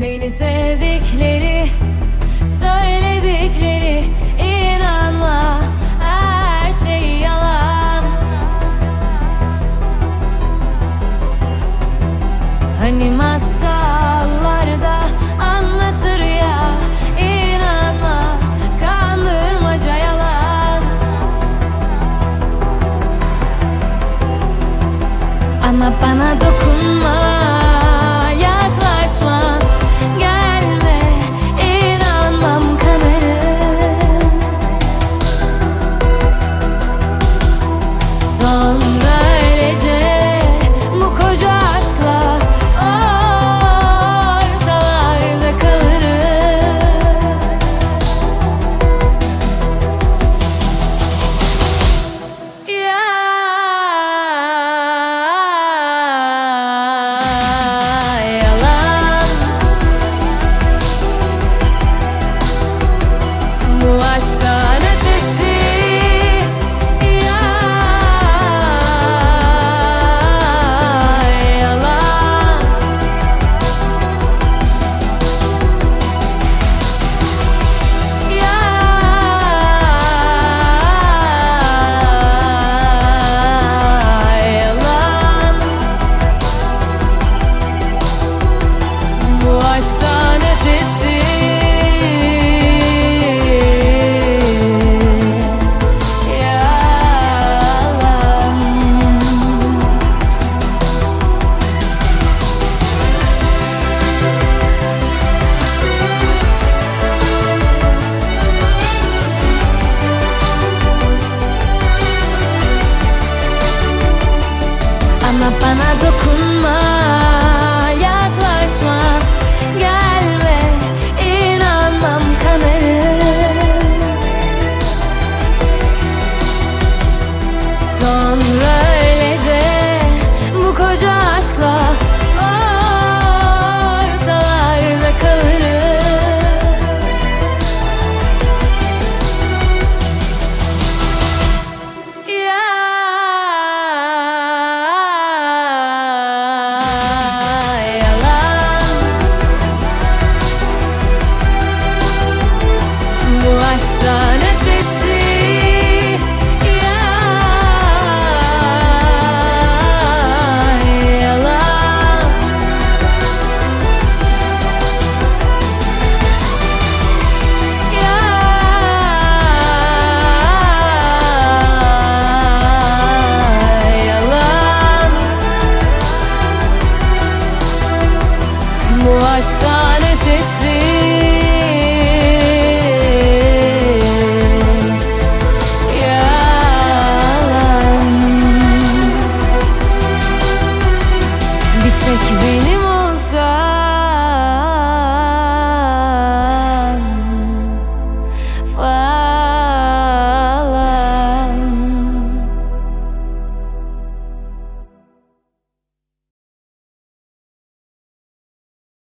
Beni sevdikleri Söyledikleri inanma Her şey yalan. Hani masallarda anlatır ya inanma kandırmaca yalan. Ama bana dokunma.